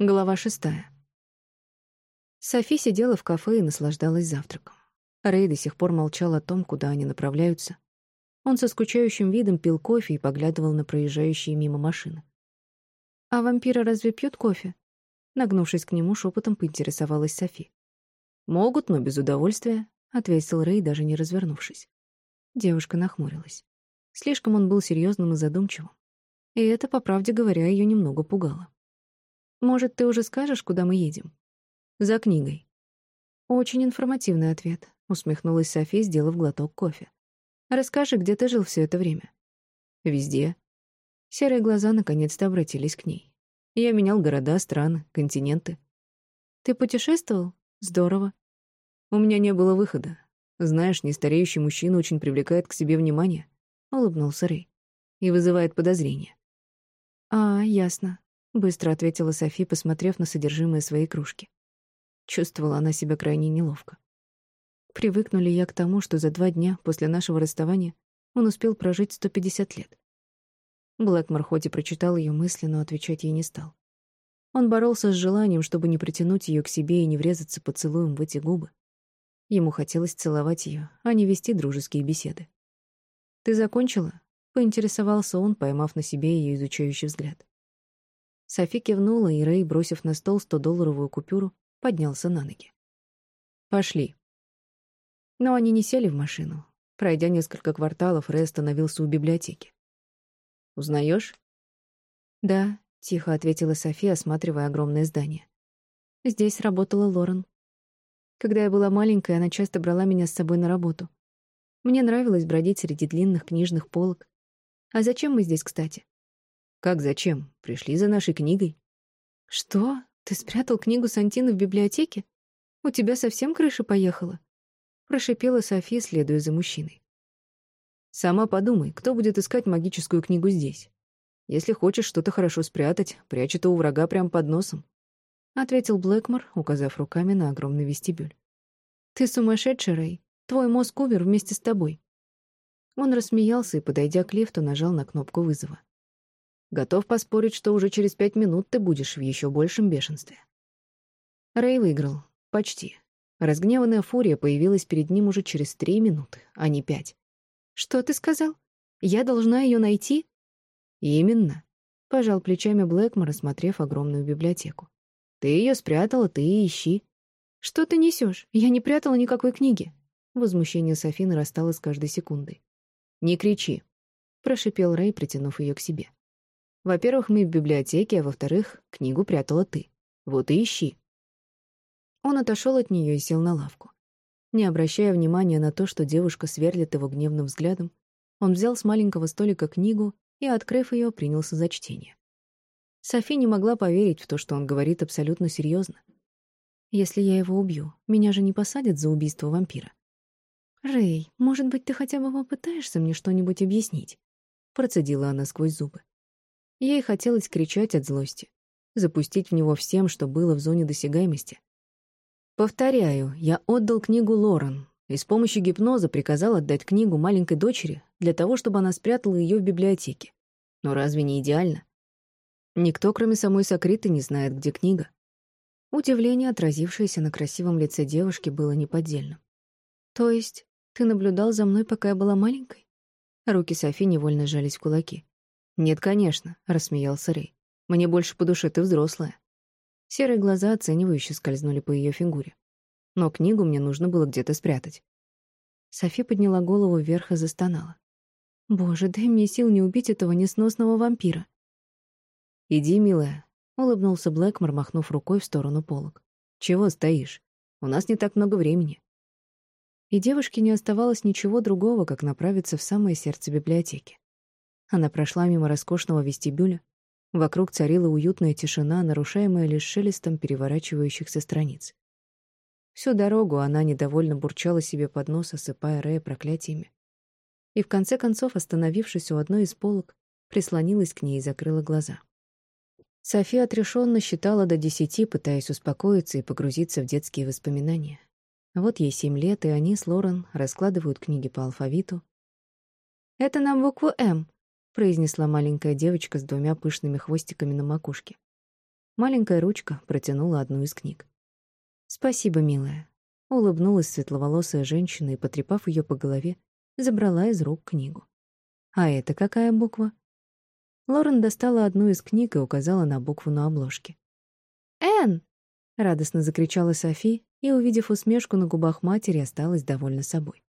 Глава шестая. Софи сидела в кафе и наслаждалась завтраком. Рэй до сих пор молчал о том, куда они направляются. Он со скучающим видом пил кофе и поглядывал на проезжающие мимо машины. «А вампиры разве пьют кофе?» Нагнувшись к нему, шепотом поинтересовалась Софи. «Могут, но без удовольствия», — ответил Рэй, даже не развернувшись. Девушка нахмурилась. Слишком он был серьезным и задумчивым. И это, по правде говоря, ее немного пугало. Может, ты уже скажешь, куда мы едем? За книгой. Очень информативный ответ, усмехнулась София, сделав глоток кофе. Расскажи, где ты жил все это время? Везде. Серые глаза наконец-то обратились к ней. Я менял города, страны, континенты. Ты путешествовал? Здорово. У меня не было выхода. Знаешь, нестареющий мужчина очень привлекает к себе внимание, улыбнулся Рэй, и вызывает подозрения. А, ясно. — быстро ответила Софи, посмотрев на содержимое своей кружки. Чувствовала она себя крайне неловко. Привыкнули я к тому, что за два дня после нашего расставания он успел прожить 150 лет. Блэкмор хоть и прочитал ее мысли, но отвечать ей не стал. Он боролся с желанием, чтобы не притянуть ее к себе и не врезаться поцелуем в эти губы. Ему хотелось целовать ее, а не вести дружеские беседы. «Ты закончила?» — поинтересовался он, поймав на себе ее изучающий взгляд. Софи кивнула, и Рэй, бросив на стол 100-долларовую купюру, поднялся на ноги. «Пошли». Но они не сели в машину. Пройдя несколько кварталов, Рэй остановился у библиотеки. «Узнаешь?» «Да», — тихо ответила София, осматривая огромное здание. «Здесь работала Лорен. Когда я была маленькая, она часто брала меня с собой на работу. Мне нравилось бродить среди длинных книжных полок. А зачем мы здесь, кстати?» «Как зачем? Пришли за нашей книгой». «Что? Ты спрятал книгу Сантины в библиотеке? У тебя совсем крыша поехала?» Прошипела София, следуя за мужчиной. «Сама подумай, кто будет искать магическую книгу здесь? Если хочешь что-то хорошо спрятать, прячь это у врага прямо под носом», — ответил Блэкмор, указав руками на огромный вестибюль. «Ты сумасшедший, Рэй. Твой мозг умер вместе с тобой». Он рассмеялся и, подойдя к лифту, нажал на кнопку вызова. Готов поспорить, что уже через пять минут ты будешь в еще большем бешенстве. Рэй выиграл. Почти. Разгневанная фурия появилась перед ним уже через три минуты, а не пять. «Что ты сказал? Я должна ее найти?» «Именно», — пожал плечами Блэкмор, осмотрев огромную библиотеку. «Ты ее спрятала, ты и ищи». «Что ты несешь? Я не прятала никакой книги». Возмущение Софины растало с каждой секундой. «Не кричи», — прошипел Рэй, притянув ее к себе. Во-первых, мы в библиотеке, а во-вторых, книгу прятала ты. Вот и ищи. Он отошел от нее и сел на лавку. Не обращая внимания на то, что девушка сверлит его гневным взглядом, он взял с маленького столика книгу и, открыв ее, принялся за чтение. Софи не могла поверить в то, что он говорит абсолютно серьезно. «Если я его убью, меня же не посадят за убийство вампира». «Рэй, может быть, ты хотя бы попытаешься мне что-нибудь объяснить?» Процедила она сквозь зубы. Ей хотелось кричать от злости, запустить в него всем, что было в зоне досягаемости. Повторяю, я отдал книгу Лорен и с помощью гипноза приказал отдать книгу маленькой дочери для того, чтобы она спрятала ее в библиотеке. Но разве не идеально? Никто, кроме самой Сокриты, не знает, где книга. Удивление, отразившееся на красивом лице девушки, было неподдельным. «То есть ты наблюдал за мной, пока я была маленькой?» Руки Софи невольно сжались в кулаки. «Нет, конечно», — рассмеялся Рэй. «Мне больше по душе, ты взрослая». Серые глаза оценивающе скользнули по ее фигуре. Но книгу мне нужно было где-то спрятать. Софи подняла голову вверх и застонала. «Боже, дай мне сил не убить этого несносного вампира». «Иди, милая», — улыбнулся Блэкмор, махнув рукой в сторону полок. «Чего стоишь? У нас не так много времени». И девушке не оставалось ничего другого, как направиться в самое сердце библиотеки. Она прошла мимо роскошного вестибюля. Вокруг царила уютная тишина, нарушаемая лишь шелестом переворачивающихся страниц. Всю дорогу она недовольно бурчала себе под нос, осыпая Рэя проклятиями. И в конце концов, остановившись у одной из полок, прислонилась к ней и закрыла глаза. София отрешенно считала до десяти, пытаясь успокоиться и погрузиться в детские воспоминания. Вот ей семь лет, и они с Лорен раскладывают книги по алфавиту. «Это нам букву «М», произнесла маленькая девочка с двумя пышными хвостиками на макушке. Маленькая ручка протянула одну из книг. «Спасибо, милая», — улыбнулась светловолосая женщина и, потрепав ее по голове, забрала из рук книгу. «А это какая буква?» Лорен достала одну из книг и указала на букву на обложке. «Энн!» — радостно закричала Софи и, увидев усмешку на губах матери, осталась довольна собой.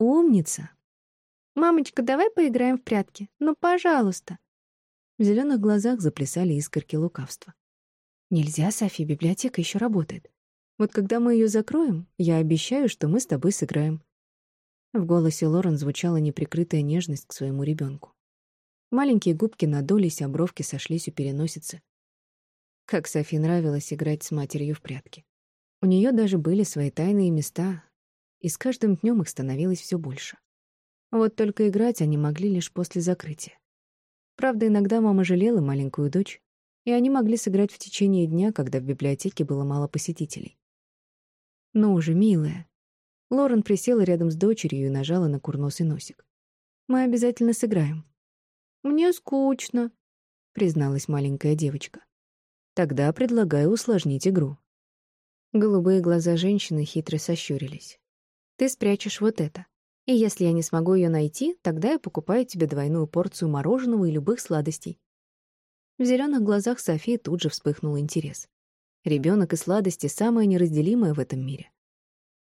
«Умница!» «Мамочка, давай поиграем в прятки? Ну, пожалуйста!» В зеленых глазах заплясали искорки лукавства. «Нельзя, Софи, библиотека еще работает. Вот когда мы ее закроем, я обещаю, что мы с тобой сыграем». В голосе Лорен звучала неприкрытая нежность к своему ребенку. Маленькие губки надулись, а бровки сошлись у переносицы. Как Софи нравилось играть с матерью в прятки. У нее даже были свои тайные места, и с каждым днем их становилось все больше. Вот только играть они могли лишь после закрытия. Правда, иногда мама жалела маленькую дочь, и они могли сыграть в течение дня, когда в библиотеке было мало посетителей. «Ну уже, милая». Лорен присела рядом с дочерью и нажала на курносый носик. «Мы обязательно сыграем». «Мне скучно», — призналась маленькая девочка. «Тогда предлагаю усложнить игру». Голубые глаза женщины хитро сощурились. «Ты спрячешь вот это. И если я не смогу ее найти, тогда я покупаю тебе двойную порцию мороженого и любых сладостей. В зеленых глазах Софии тут же вспыхнул интерес. Ребенок и сладости — самое неразделимое в этом мире.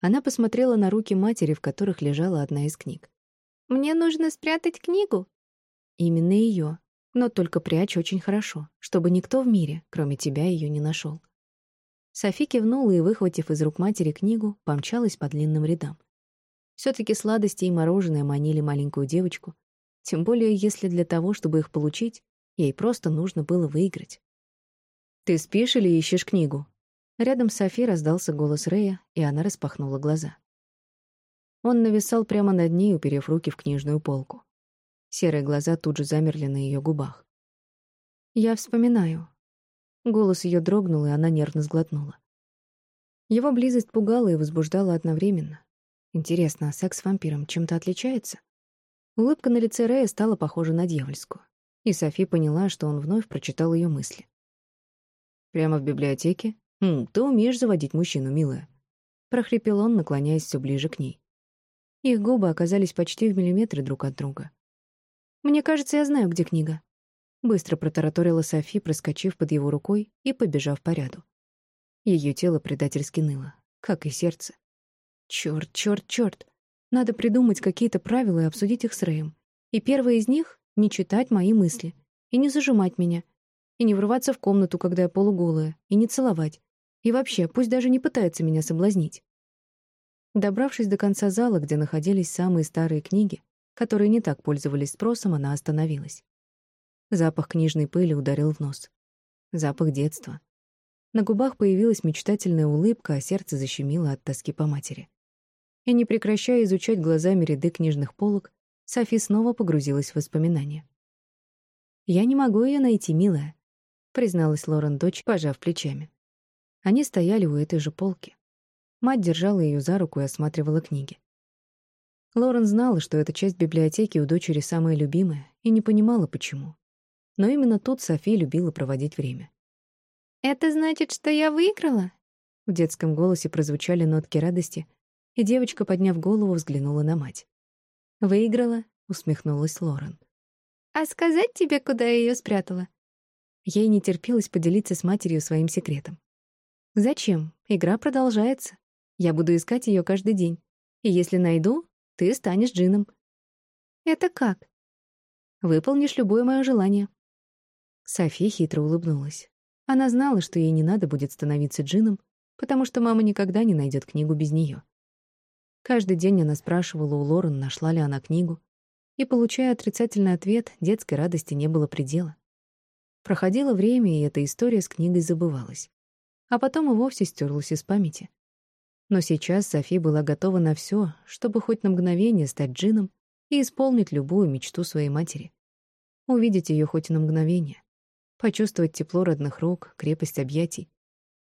Она посмотрела на руки матери, в которых лежала одна из книг. «Мне нужно спрятать книгу». Именно ее, но только прячь очень хорошо, чтобы никто в мире, кроме тебя, ее не нашел. Софи кивнула и, выхватив из рук матери книгу, помчалась по длинным рядам. Все-таки сладости и мороженое манили маленькую девочку, тем более если для того, чтобы их получить, ей просто нужно было выиграть. «Ты спишь или ищешь книгу?» Рядом с Софи раздался голос Рэя, и она распахнула глаза. Он нависал прямо над ней, уперев руки в книжную полку. Серые глаза тут же замерли на ее губах. «Я вспоминаю». Голос ее дрогнул, и она нервно сглотнула. Его близость пугала и возбуждала одновременно. Интересно, а секс с вампиром чем-то отличается? Улыбка на лице Рэя стала похожа на дьявольскую. И Софи поняла, что он вновь прочитал ее мысли. «Прямо в библиотеке? Хм, ты умеешь заводить мужчину, милая». Прохрипел он, наклоняясь все ближе к ней. Их губы оказались почти в миллиметре друг от друга. «Мне кажется, я знаю, где книга». Быстро протараторила Софи, проскочив под его рукой и побежав по ряду. Ее тело предательски ныло, как и сердце. Черт, черт, черт. Надо придумать какие-то правила и обсудить их с Рэем. И первое из них — не читать мои мысли. И не зажимать меня. И не врываться в комнату, когда я полуголая. И не целовать. И вообще, пусть даже не пытается меня соблазнить. Добравшись до конца зала, где находились самые старые книги, которые не так пользовались спросом, она остановилась. Запах книжной пыли ударил в нос. Запах детства. На губах появилась мечтательная улыбка, а сердце защемило от тоски по матери и, не прекращая изучать глазами ряды книжных полок, Софи снова погрузилась в воспоминания. «Я не могу ее найти, милая», — призналась Лорен дочь, пожав плечами. Они стояли у этой же полки. Мать держала ее за руку и осматривала книги. Лорен знала, что эта часть библиотеки у дочери самая любимая, и не понимала, почему. Но именно тут Софи любила проводить время. «Это значит, что я выиграла?» В детском голосе прозвучали нотки радости, и девочка, подняв голову, взглянула на мать. «Выиграла?» — усмехнулась Лорен. «А сказать тебе, куда я ее спрятала?» Ей не терпелось поделиться с матерью своим секретом. «Зачем? Игра продолжается. Я буду искать ее каждый день. И если найду, ты станешь джином». «Это как?» «Выполнишь любое мое желание». София хитро улыбнулась. Она знала, что ей не надо будет становиться джином, потому что мама никогда не найдет книгу без нее. Каждый день она спрашивала у Лорен, нашла ли она книгу, и, получая отрицательный ответ, детской радости не было предела. Проходило время, и эта история с книгой забывалась. А потом и вовсе стерлась из памяти. Но сейчас Софи была готова на все, чтобы хоть на мгновение стать джином и исполнить любую мечту своей матери. Увидеть ее хоть на мгновение, почувствовать тепло родных рук, крепость объятий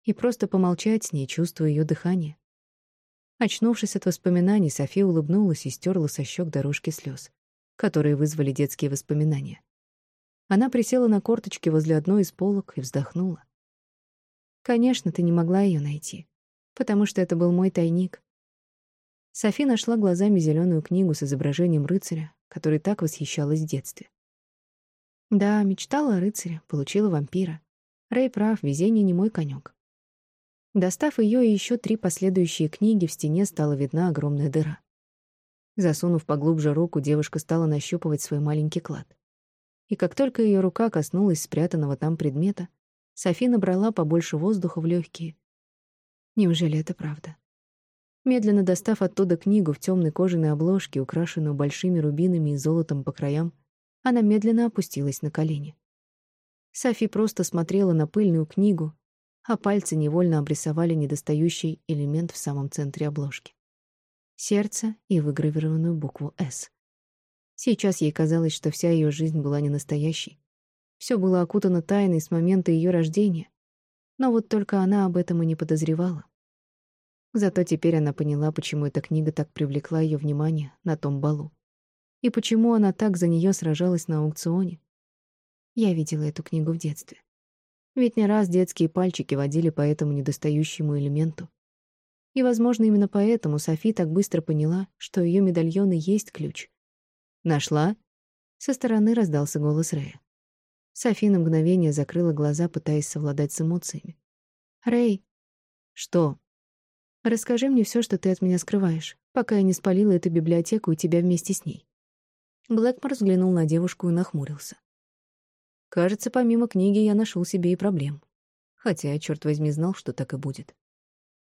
и просто помолчать с ней, чувствуя ее дыхание. Очнувшись от воспоминаний, София улыбнулась и стерла со щек дорожки слез, которые вызвали детские воспоминания. Она присела на корточки возле одной из полок и вздохнула. Конечно, ты не могла ее найти, потому что это был мой тайник. Софи нашла глазами зеленую книгу с изображением рыцаря, который так восхищалась в детстве. Да, мечтала о рыцаре, получила вампира. Рэй прав, везение не мой конек. Достав ее и еще три последующие книги, в стене стала видна огромная дыра. Засунув поглубже руку, девушка стала нащупывать свой маленький клад. И как только ее рука коснулась спрятанного там предмета, Софи набрала побольше воздуха в легкие. Неужели это правда? Медленно достав оттуда книгу в темной кожаной обложке, украшенную большими рубинами и золотом по краям, она медленно опустилась на колени. Софи просто смотрела на пыльную книгу, а пальцы невольно обрисовали недостающий элемент в самом центре обложки. Сердце и выгравированную букву «С». Сейчас ей казалось, что вся ее жизнь была не настоящей. Все было окутано тайной с момента ее рождения, но вот только она об этом и не подозревала. Зато теперь она поняла, почему эта книга так привлекла ее внимание на том балу. И почему она так за нее сражалась на аукционе. Я видела эту книгу в детстве. Ведь не раз детские пальчики водили по этому недостающему элементу. И, возможно, именно поэтому Софи так быстро поняла, что ее медальоны есть ключ. «Нашла?» Со стороны раздался голос Рэя. Софи на мгновение закрыла глаза, пытаясь совладать с эмоциями. «Рэй!» «Что?» «Расскажи мне все, что ты от меня скрываешь, пока я не спалила эту библиотеку и тебя вместе с ней». Блэкмор взглянул на девушку и нахмурился. Кажется, помимо книги я нашел себе и проблем. Хотя черт возьми, знал, что так и будет.